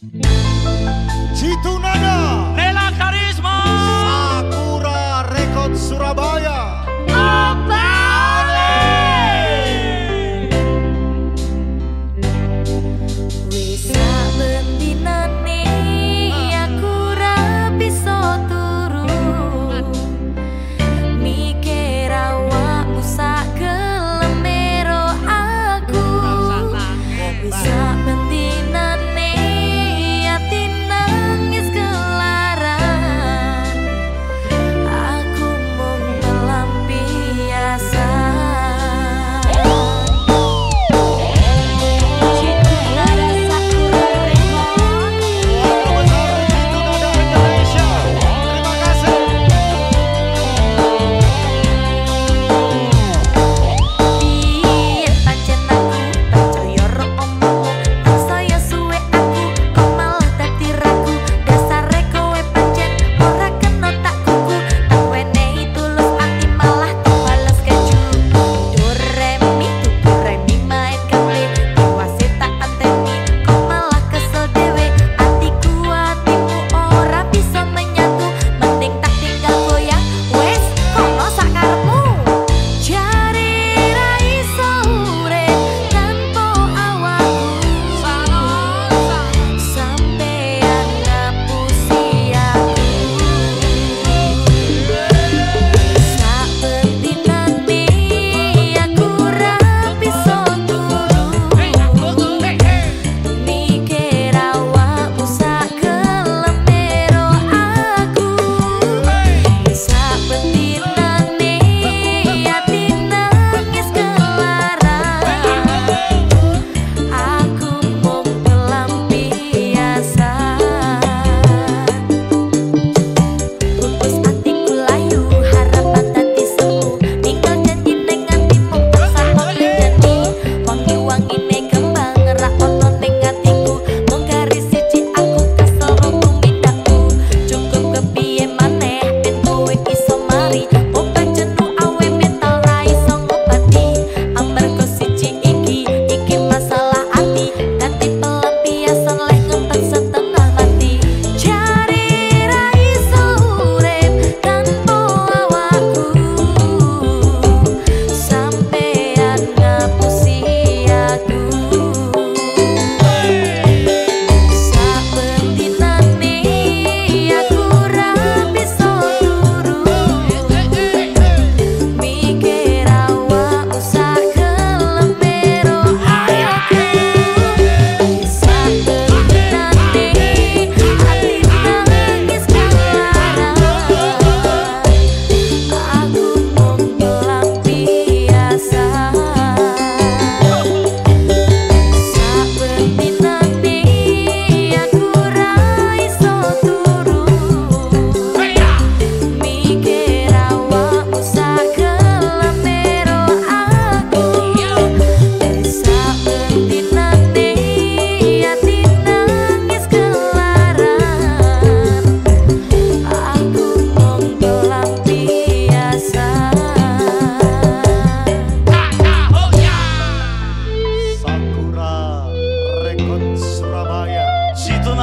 Citu Nada Nela Karisma Sakura Rekod Surabaya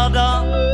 的